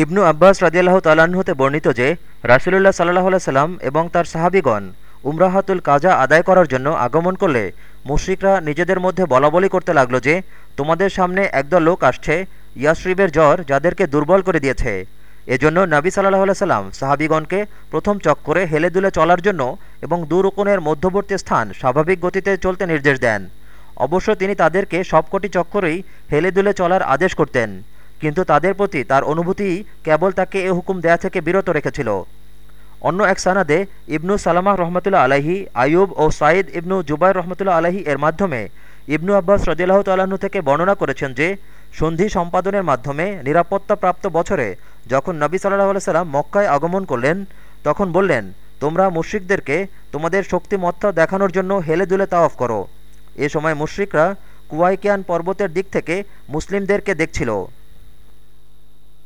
ইবনু আব্বাস রাজিয়াল্লাহ তাল্লাহ্ন বর্ণিত যে, রাসুলুল্লাহ সাল্লাহ সাল্লাম এবং তার সাহাবিগণ উমরাহাতুল কাজা আদায় করার জন্য আগমন করলে মুশ্রিকরা নিজেদের মধ্যে বলাবলি করতে লাগল যে, তোমাদের সামনে একদল লোক আসছে ইয়াসরিবের জ্বর যাদেরকে দুর্বল করে দিয়েছে। এজন্য নবী সাল্লাহ সাল্লাম সাহাবিগণকে প্রথম চক্করে হেলে দুলে চলার জন্য এবং দুরুকনের মধ্যবর্তী স্থান স্বাভাবিক গতিতে চলতে নির্দেশ দেন। অবশ্য তিনি তাদেরকে সবকটি চক্করেই হেলে দুলে চলার আদেশ করতেন। কিন্তু তাদের প্রতি তার অনুভূতি কেবল তাকে এ হুকুম দেয়া থেকে বিরত রেখেছিল। অন্য এক সানাদে ইবনু সালামাহ রহমতুল্লা আলাহি আয়ুব ও সাইদ ইবনু জুবাইর রহমতুল্লা আলাহি এর মাধ্যমে ইবনু আব্বাস রদিল্লাহ তাল্লাহ্ন থেকে বর্ণনা করেছেন যে, সন্ধি সম্পাদনের মাধ্যমে নিরাপত্তাপ্রাপ্ত বছরে যখন নবী সাল্লাহ সাল্লাম মক্কায় আগমন করলেন, তখন বললেন, তোমরা মুশ্রিকদেরকে তোমাদের শক্তিমত্তা দেখানোর জন্য হেলে দুলে তাওয়াফ করো। এ সময় মুশ্রিকরা কুয়াইকিয়ান পর্বতের দিক থেকে মুসলিমদেরকে দেখছিল।